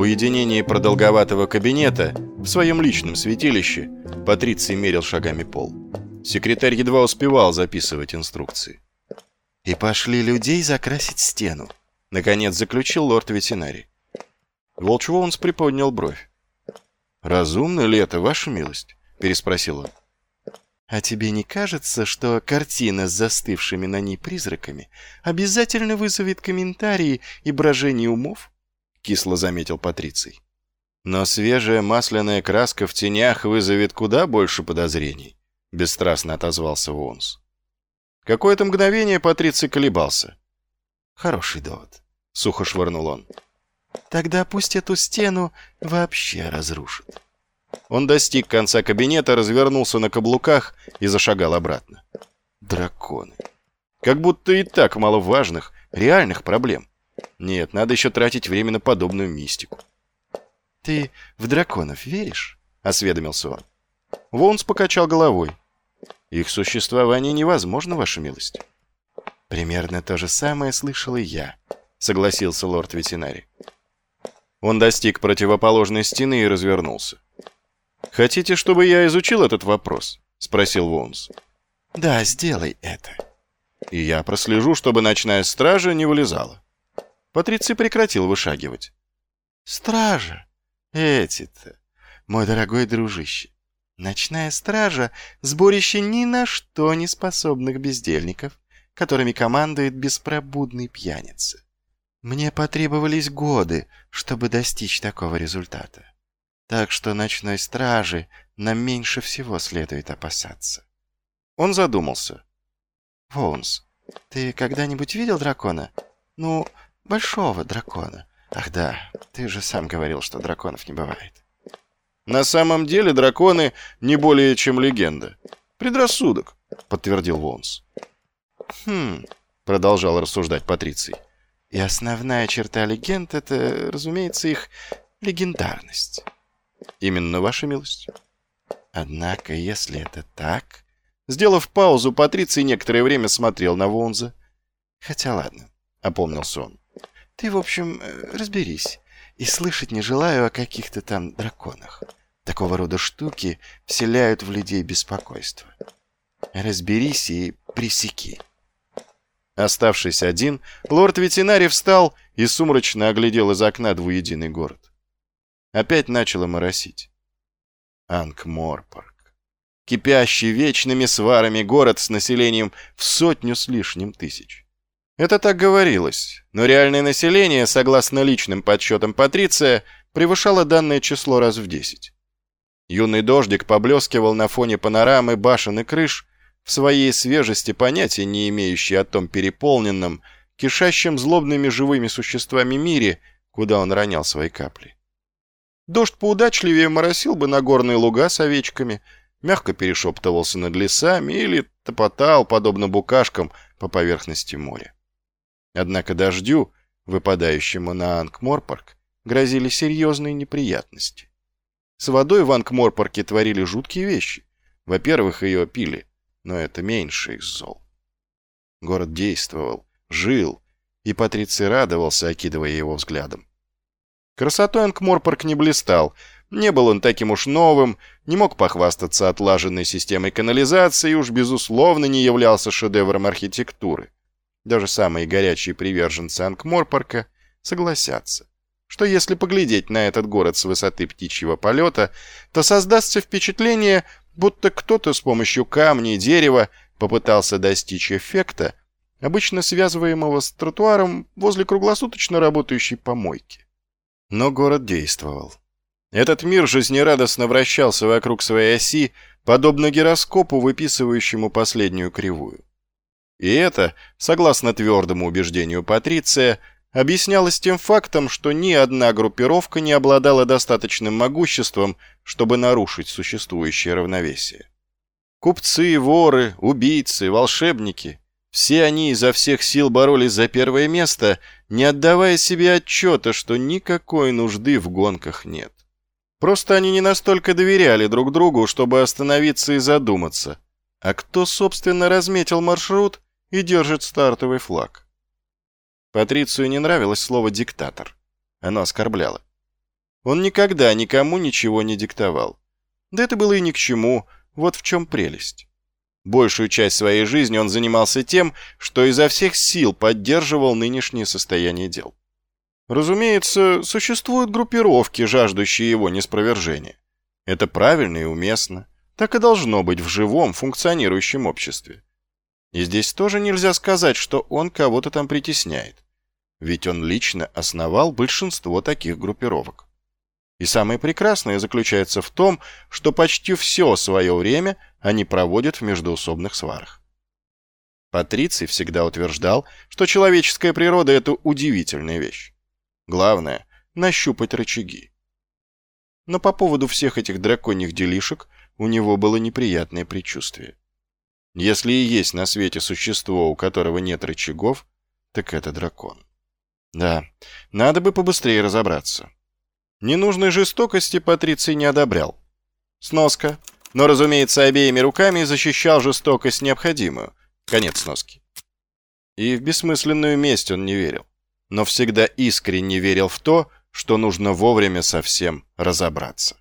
В уединении продолговатого кабинета, в своем личном святилище, Патриций мерил шагами пол. Секретарь едва успевал записывать инструкции. «И пошли людей закрасить стену», — наконец заключил лорд-ветеринарий. Волчвоунс приподнял бровь. «Разумно ли это, ваша милость?» — переспросил он. «А тебе не кажется, что картина с застывшими на ней призраками обязательно вызовет комментарии и брожение умов?» — кисло заметил Патриций. «Но свежая масляная краска в тенях вызовет куда больше подозрений», — бесстрастно отозвался Вонс. Какое-то мгновение Патриций колебался. «Хороший довод», — сухо швырнул он. «Тогда пусть эту стену вообще разрушат». Он достиг конца кабинета, развернулся на каблуках и зашагал обратно. Драконы. Как будто и так мало важных, реальных проблем. Нет, надо еще тратить время на подобную мистику. «Ты в драконов веришь?» — осведомился он. Вонс покачал головой. «Их существование невозможно, ваша милость». «Примерно то же самое слышал и я», — согласился лорд-ветеринарий. Он достиг противоположной стены и развернулся. «Хотите, чтобы я изучил этот вопрос?» — спросил Вонс. «Да, сделай это». «И я прослежу, чтобы ночная стража не вылезала». Патриций прекратил вышагивать. «Стража? Эти-то, мой дорогой дружище. Ночная стража — сборище ни на что не способных бездельников, которыми командует беспробудный пьяница. Мне потребовались годы, чтобы достичь такого результата. Так что ночной стражи нам меньше всего следует опасаться. Он задумался. Воунс, ты когда-нибудь видел дракона? Ну, большого дракона. Ах да, ты же сам говорил, что драконов не бывает. На самом деле драконы не более чем легенда. Предрассудок, подтвердил Вонс. Хм, продолжал рассуждать Патриций. И основная черта легенд — это, разумеется, их легендарность. Именно, ваша милость. Однако, если это так... Сделав паузу, Патриций некоторое время смотрел на Вонза. Хотя ладно, опомнился он. Ты, в общем, э, разберись. И слышать не желаю о каких-то там драконах. Такого рода штуки вселяют в людей беспокойство. Разберись и пресеки. Оставшись один, лорд-ветеринарий встал и сумрачно оглядел из окна двуединый город. Опять начало моросить. Анкморпорг. Кипящий вечными сварами город с населением в сотню с лишним тысяч. Это так говорилось, но реальное население, согласно личным подсчетам Патриция, превышало данное число раз в десять. Юный дождик поблескивал на фоне панорамы башен и крыш, в своей свежести понятия не имеющий о том переполненном, кишащем злобными живыми существами мире, куда он ронял свои капли. Дождь поудачливее моросил бы на горные луга с овечками, мягко перешептывался над лесами или топотал, подобно букашкам, по поверхности моря. Однако дождю, выпадающему на Ангморпорг, грозили серьезные неприятности. С водой в Ангморпорке творили жуткие вещи. Во-первых, ее пили, но это меньше из зол. Город действовал, жил, и Патриций радовался, окидывая его взглядом. Красотой Анкморпорг не блистал. Не был он таким уж новым, не мог похвастаться отлаженной системой канализации и уж, безусловно, не являлся шедевром архитектуры. Даже самые горячие приверженцы Анкморпорка согласятся, что если поглядеть на этот город с высоты птичьего полета, то создастся впечатление, будто кто-то с помощью камня и дерева попытался достичь эффекта, обычно связываемого с тротуаром возле круглосуточно работающей помойки. Но город действовал. Этот мир жизнерадостно вращался вокруг своей оси, подобно гироскопу, выписывающему последнюю кривую. И это, согласно твердому убеждению Патриция, объяснялось тем фактом, что ни одна группировка не обладала достаточным могуществом, чтобы нарушить существующее равновесие. Купцы, воры, убийцы, волшебники все они изо всех сил боролись за первое место, не отдавая себе отчета, что никакой нужды в гонках нет. Просто они не настолько доверяли друг другу, чтобы остановиться и задуматься. А кто, собственно, разметил маршрут и держит стартовый флаг? Патрицию не нравилось слово «диктатор». Оно оскорбляло. Он никогда никому ничего не диктовал. Да это было и ни к чему, вот в чем прелесть. Большую часть своей жизни он занимался тем, что изо всех сил поддерживал нынешнее состояние дел. Разумеется, существуют группировки, жаждущие его неспровержения. Это правильно и уместно. Так и должно быть в живом, функционирующем обществе. И здесь тоже нельзя сказать, что он кого-то там притесняет. Ведь он лично основал большинство таких группировок. И самое прекрасное заключается в том, что почти все свое время они проводят в междоусобных сварах. Патриций всегда утверждал, что человеческая природа – это удивительная вещь. Главное – нащупать рычаги. Но по поводу всех этих драконьих делишек у него было неприятное предчувствие. Если и есть на свете существо, у которого нет рычагов, так это дракон. Да, надо бы побыстрее разобраться. Ненужной жестокости Патриций не одобрял. Сноска. Но, разумеется, обеими руками защищал жестокость необходимую. Конец сноски. И в бессмысленную месть он не верил. Но всегда искренне верил в то, что нужно вовремя совсем разобраться.